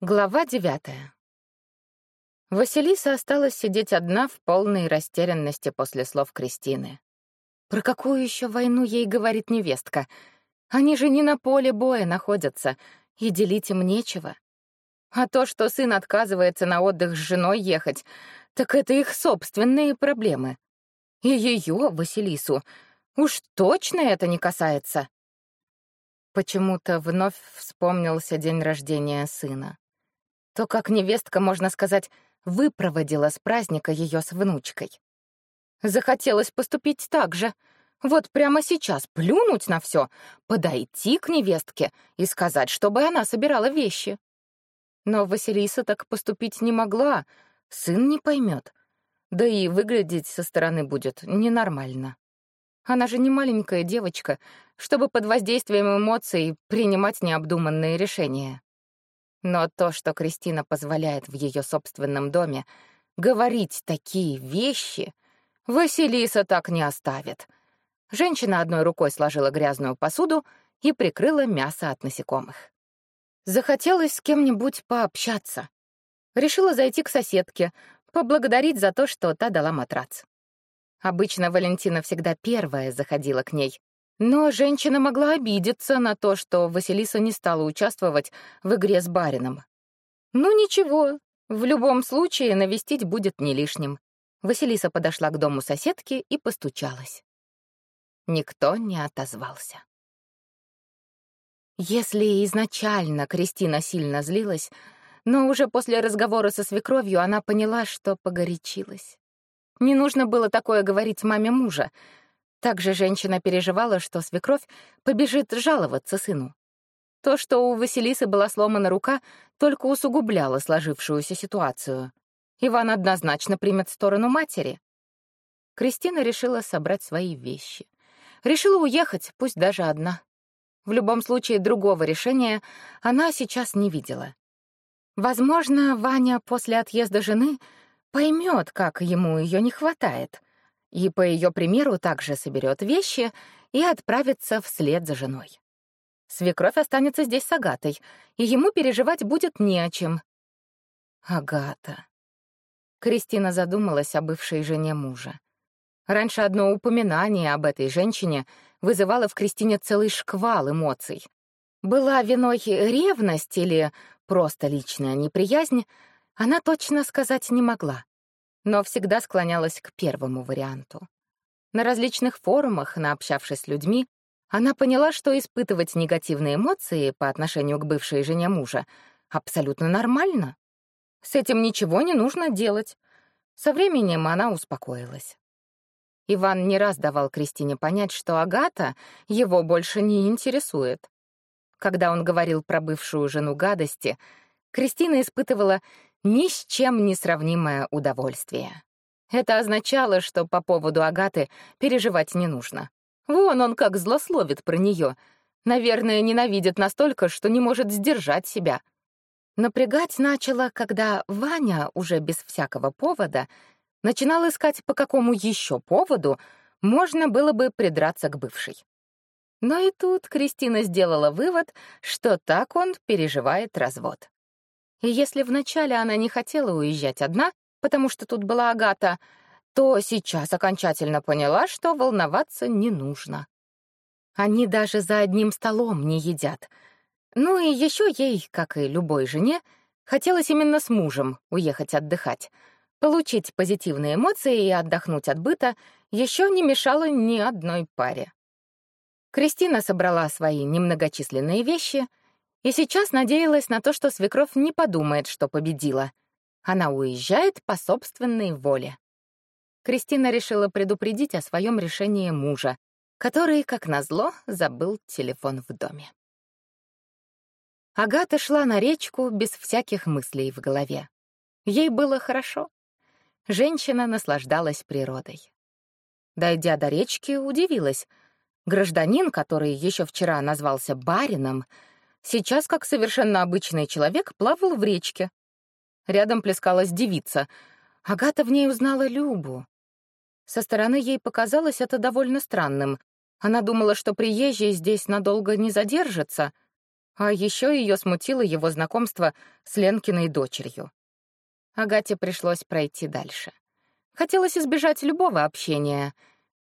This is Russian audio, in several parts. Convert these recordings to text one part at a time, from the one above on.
Глава девятая. Василиса осталась сидеть одна в полной растерянности после слов Кристины. Про какую еще войну ей говорит невестка? Они же не на поле боя находятся, и делить им нечего. А то, что сын отказывается на отдых с женой ехать, так это их собственные проблемы. И ее, Василису, уж точно это не касается. Почему-то вновь вспомнился день рождения сына то как невестка, можно сказать, выпроводила с праздника ее с внучкой. Захотелось поступить так же. Вот прямо сейчас плюнуть на все, подойти к невестке и сказать, чтобы она собирала вещи. Но Василиса так поступить не могла, сын не поймет. Да и выглядеть со стороны будет ненормально. Она же не маленькая девочка, чтобы под воздействием эмоций принимать необдуманные решения. Но то, что Кристина позволяет в ее собственном доме говорить такие вещи, Василиса так не оставит. Женщина одной рукой сложила грязную посуду и прикрыла мясо от насекомых. Захотелось с кем-нибудь пообщаться. Решила зайти к соседке, поблагодарить за то, что та дала матрац. Обычно Валентина всегда первая заходила к ней, но женщина могла обидеться на то, что Василиса не стала участвовать в игре с барином. Ну ничего, в любом случае навестить будет не лишним. Василиса подошла к дому соседки и постучалась. Никто не отозвался. Если изначально Кристина сильно злилась, но уже после разговора со свекровью она поняла, что погорячилась. Не нужно было такое говорить маме мужа — также женщина переживала, что свекровь побежит жаловаться сыну. То, что у Василисы была сломана рука, только усугубляло сложившуюся ситуацию. Иван однозначно примет сторону матери. Кристина решила собрать свои вещи. Решила уехать, пусть даже одна. В любом случае, другого решения она сейчас не видела. Возможно, Ваня после отъезда жены поймет, как ему ее не хватает — и по ее примеру также соберет вещи и отправится вслед за женой. Свекровь останется здесь с Агатой, и ему переживать будет не о чем. Агата. Кристина задумалась о бывшей жене мужа. Раньше одно упоминание об этой женщине вызывало в Кристине целый шквал эмоций. Была виной ревность или просто личная неприязнь, она точно сказать не могла но всегда склонялась к первому варианту. На различных форумах, наобщавшись с людьми, она поняла, что испытывать негативные эмоции по отношению к бывшей жене мужа абсолютно нормально. С этим ничего не нужно делать. Со временем она успокоилась. Иван не раз давал Кристине понять, что Агата его больше не интересует. Когда он говорил про бывшую жену гадости, Кристина испытывала ни с чем не сравнимое удовольствие. Это означало, что по поводу Агаты переживать не нужно. Вон он как злословит про нее. Наверное, ненавидит настолько, что не может сдержать себя. Напрягать начала, когда Ваня, уже без всякого повода, начинал искать, по какому еще поводу можно было бы придраться к бывшей. Но и тут Кристина сделала вывод, что так он переживает развод. И если вначале она не хотела уезжать одна, потому что тут была Агата, то сейчас окончательно поняла, что волноваться не нужно. Они даже за одним столом не едят. Ну и еще ей, как и любой жене, хотелось именно с мужем уехать отдыхать. Получить позитивные эмоции и отдохнуть от быта еще не мешало ни одной паре. Кристина собрала свои немногочисленные вещи — и сейчас надеялась на то, что свекровь не подумает, что победила. Она уезжает по собственной воле. Кристина решила предупредить о своем решении мужа, который, как назло, забыл телефон в доме. Агата шла на речку без всяких мыслей в голове. Ей было хорошо. Женщина наслаждалась природой. Дойдя до речки, удивилась. Гражданин, который еще вчера назвался барином, Сейчас, как совершенно обычный человек, плавал в речке. Рядом плескалась девица. Агата в ней узнала Любу. Со стороны ей показалось это довольно странным. Она думала, что приезжий здесь надолго не задержится. А еще ее смутило его знакомство с Ленкиной дочерью. Агате пришлось пройти дальше. Хотелось избежать любого общения,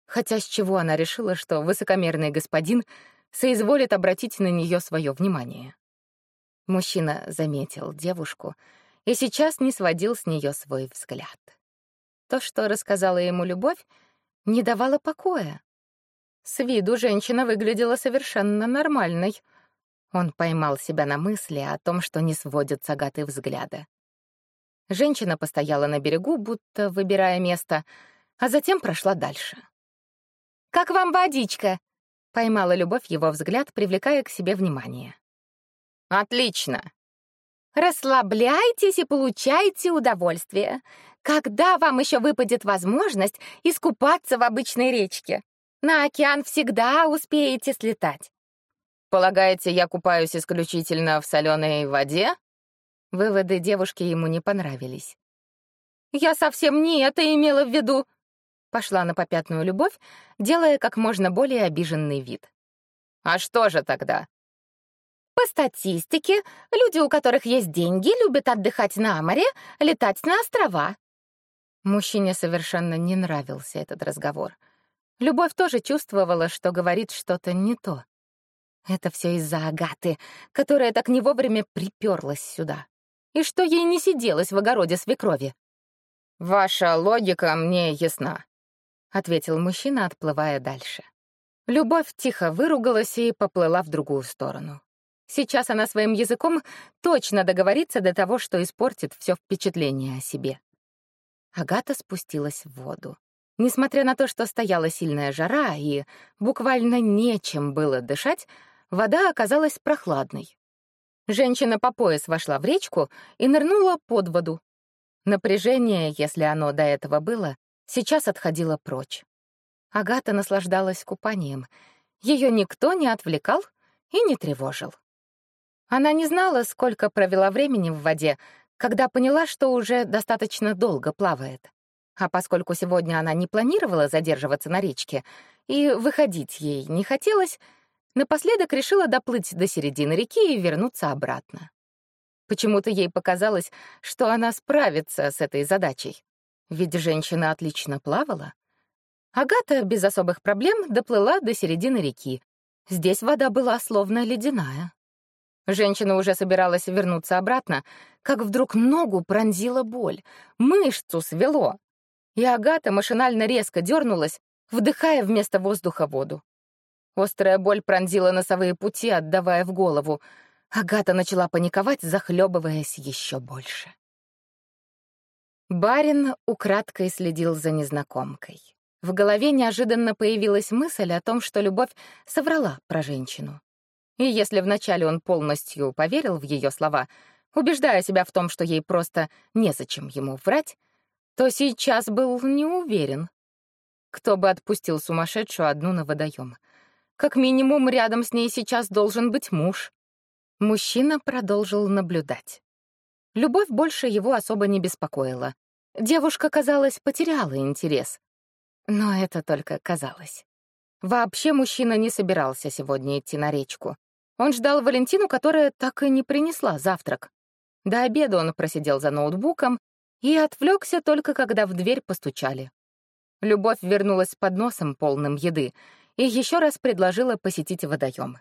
хотя с чего она решила, что высокомерный господин соизволит обратить на нее свое внимание. Мужчина заметил девушку и сейчас не сводил с нее свой взгляд. То, что рассказала ему любовь, не давало покоя. С виду женщина выглядела совершенно нормальной — он поймал себя на мысли о том, что не сводит с Агаты взгляда. Женщина постояла на берегу, будто выбирая место, а затем прошла дальше. «Как вам водичка?» — поймала Любовь его взгляд, привлекая к себе внимание. «Отлично!» «Расслабляйтесь и получайте удовольствие. Когда вам еще выпадет возможность искупаться в обычной речке? На океан всегда успеете слетать. Полагаете, я купаюсь исключительно в соленой воде? Выводы девушки ему не понравились. Я совсем не это имела в виду. Пошла на попятную любовь, делая как можно более обиженный вид. А что же тогда? По статистике, люди, у которых есть деньги, любят отдыхать на море, летать на острова. Мужчине совершенно не нравился этот разговор. Любовь тоже чувствовала, что говорит что-то не то. Это все из-за Агаты, которая так не вовремя приперлась сюда. И что ей не сиделось в огороде свекрови. «Ваша логика мне ясна», — ответил мужчина, отплывая дальше. Любовь тихо выругалась и поплыла в другую сторону. Сейчас она своим языком точно договорится до того, что испортит все впечатление о себе. Агата спустилась в воду. Несмотря на то, что стояла сильная жара и буквально нечем было дышать, вода оказалась прохладной. Женщина по пояс вошла в речку и нырнула под воду. Напряжение, если оно до этого было, сейчас отходило прочь. Агата наслаждалась купанием. Ее никто не отвлекал и не тревожил. Она не знала, сколько провела времени в воде, когда поняла, что уже достаточно долго плавает. А поскольку сегодня она не планировала задерживаться на речке и выходить ей не хотелось, Напоследок решила доплыть до середины реки и вернуться обратно. Почему-то ей показалось, что она справится с этой задачей. Ведь женщина отлично плавала. Агата без особых проблем доплыла до середины реки. Здесь вода была словно ледяная. Женщина уже собиралась вернуться обратно, как вдруг ногу пронзила боль, мышцу свело. И Агата машинально резко дернулась, вдыхая вместо воздуха воду. Острая боль пронзила носовые пути, отдавая в голову. Агата начала паниковать, захлебываясь еще больше. Барин украдкой следил за незнакомкой. В голове неожиданно появилась мысль о том, что любовь соврала про женщину. И если вначале он полностью поверил в ее слова, убеждая себя в том, что ей просто незачем ему врать, то сейчас был не уверен. Кто бы отпустил сумасшедшую одну на водоем — как минимум, рядом с ней сейчас должен быть муж. Мужчина продолжил наблюдать. Любовь больше его особо не беспокоила. Девушка, казалось, потеряла интерес. Но это только казалось. Вообще мужчина не собирался сегодня идти на речку. Он ждал Валентину, которая так и не принесла завтрак. До обеда он просидел за ноутбуком и отвлекся только когда в дверь постучали. Любовь вернулась с подносом, полным еды, и еще раз предложила посетить водоем.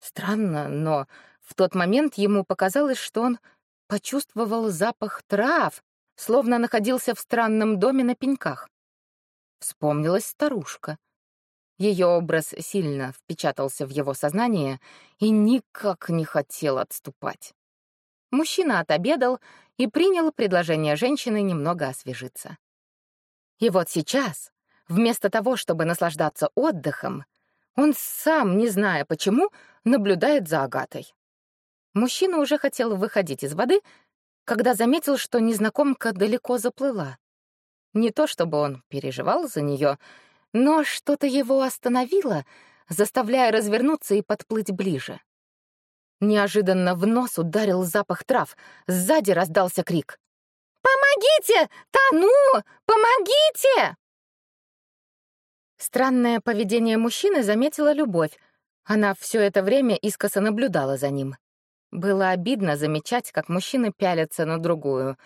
Странно, но в тот момент ему показалось, что он почувствовал запах трав, словно находился в странном доме на пеньках. Вспомнилась старушка. Ее образ сильно впечатался в его сознание и никак не хотел отступать. Мужчина отобедал и принял предложение женщины немного освежиться. И вот сейчас, Вместо того, чтобы наслаждаться отдыхом, он сам, не зная почему, наблюдает за Агатой. Мужчина уже хотел выходить из воды, когда заметил, что незнакомка далеко заплыла. Не то чтобы он переживал за нее, но что-то его остановило, заставляя развернуться и подплыть ближе. Неожиданно в нос ударил запах трав, сзади раздался крик. «Помогите! Тону! Помогите!» Странное поведение мужчины заметила Любовь. Она все это время искоса наблюдала за ним. Было обидно замечать, как мужчины пялятся на другую.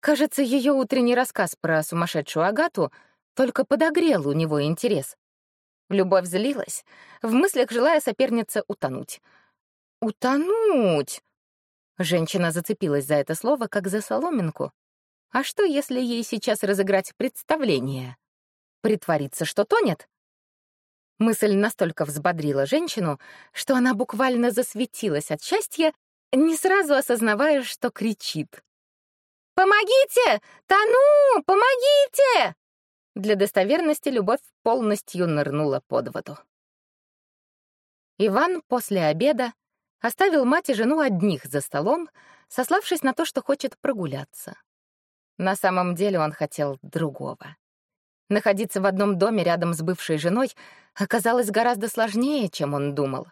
Кажется, ее утренний рассказ про сумасшедшую Агату только подогрел у него интерес. Любовь злилась, в мыслях желая сопернице утонуть. «Утонуть!» Женщина зацепилась за это слово, как за соломинку. А что, если ей сейчас разыграть представление? Притвориться, что тонет? Мысль настолько взбодрила женщину, что она буквально засветилась от счастья, не сразу осознавая, что кричит. «Помогите! Тону! Помогите!» Для достоверности любовь полностью нырнула под воду. Иван после обеда оставил мать и жену одних за столом, сославшись на то, что хочет прогуляться. На самом деле он хотел другого. Находиться в одном доме рядом с бывшей женой оказалось гораздо сложнее, чем он думал.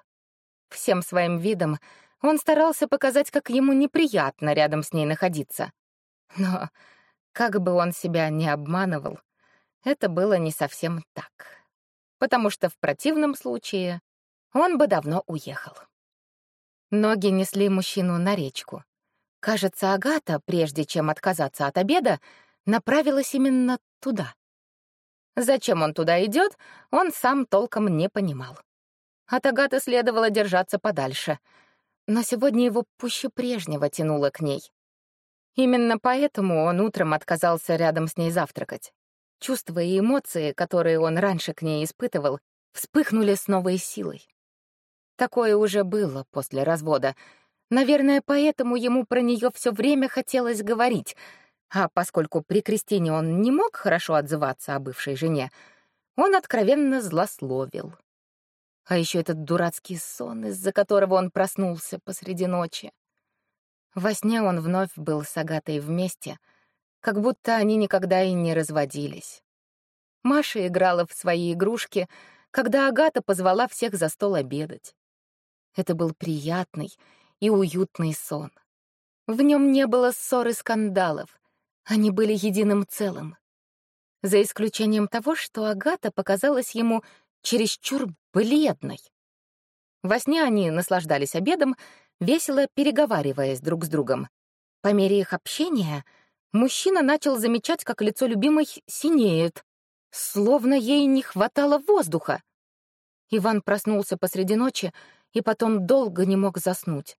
Всем своим видом он старался показать, как ему неприятно рядом с ней находиться. Но как бы он себя ни обманывал, это было не совсем так. Потому что в противном случае он бы давно уехал. Ноги несли мужчину на речку. Кажется, Агата, прежде чем отказаться от обеда, направилась именно туда. Зачем он туда идет, он сам толком не понимал. От Агаты следовало держаться подальше, но сегодня его пуще прежнего тянуло к ней. Именно поэтому он утром отказался рядом с ней завтракать. Чувства и эмоции, которые он раньше к ней испытывал, вспыхнули с новой силой. Такое уже было после развода. Наверное, поэтому ему про нее все время хотелось говорить — а поскольку при Кристине он не мог хорошо отзываться о бывшей жене, он откровенно злословил. А еще этот дурацкий сон, из-за которого он проснулся посреди ночи. Во сне он вновь был с Агатой вместе, как будто они никогда и не разводились. Маша играла в свои игрушки, когда Агата позвала всех за стол обедать. Это был приятный и уютный сон. В нем не было ссор и скандалов, они были единым целым. За исключением того, что Агата показалась ему чересчур бледной. Во сне они наслаждались обедом, весело переговариваясь друг с другом. По мере их общения мужчина начал замечать, как лицо любимой синеет, словно ей не хватало воздуха. Иван проснулся посреди ночи и потом долго не мог заснуть.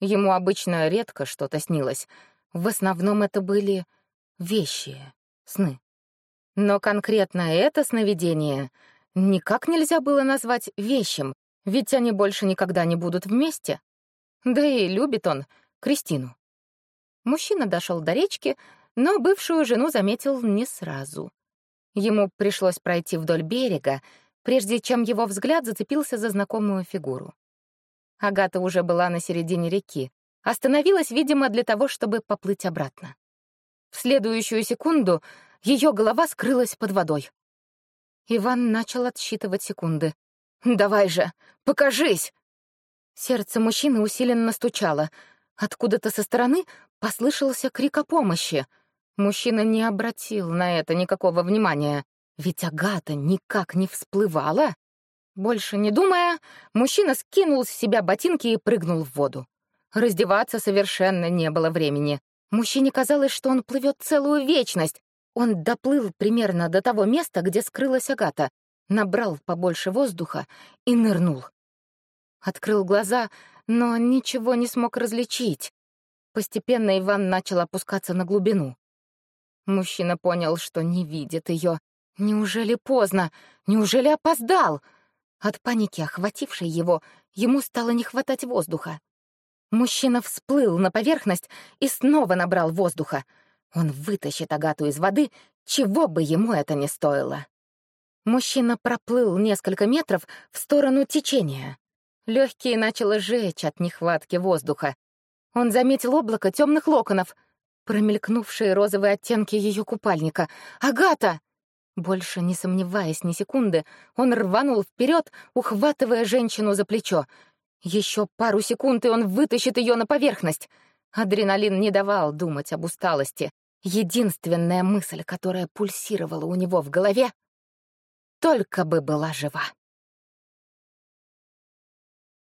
Ему обычно редко что-то снилось — в основном это были вещи, сны. Но конкретно это сновидение никак нельзя было назвать вещем, ведь они больше никогда не будут вместе. Да и любит он Кристину. Мужчина дошел до речки, но бывшую жену заметил не сразу. Ему пришлось пройти вдоль берега, прежде чем его взгляд зацепился за знакомую фигуру. Агата уже была на середине реки, Остановилась, видимо, для того, чтобы поплыть обратно. В следующую секунду ее голова скрылась под водой. Иван начал отсчитывать секунды. «Давай же, покажись!» Сердце мужчины усиленно стучало. Откуда-то со стороны послышался крик о помощи. Мужчина не обратил на это никакого внимания, ведь Агата никак не всплывала. Больше не думая, мужчина скинул с себя ботинки и прыгнул в воду. Раздеваться совершенно не было времени. Мужчине казалось, что он плывет целую вечность. Он доплыл примерно до того места, где скрылась Агата, набрал побольше воздуха и нырнул. Открыл глаза, но ничего не смог различить. Постепенно Иван начал опускаться на глубину. Мужчина понял, что не видит ее. Неужели поздно? Неужели опоздал? От паники, охватившей его, ему стало не хватать воздуха. Мужчина всплыл на поверхность и снова набрал воздуха. Он вытащит Агату из воды, чего бы ему это ни стоило. Мужчина проплыл несколько метров в сторону течения. Легкие начало жечь от нехватки воздуха. Он заметил облако темных локонов, промелькнувшие розовые оттенки ее купальника. «Агата!» Больше не сомневаясь ни секунды, он рванул вперед, ухватывая женщину за плечо. Еще пару секунд, и он вытащит ее на поверхность. Адреналин не давал думать об усталости. Единственная мысль, которая пульсировала у него в голове — только бы была жива.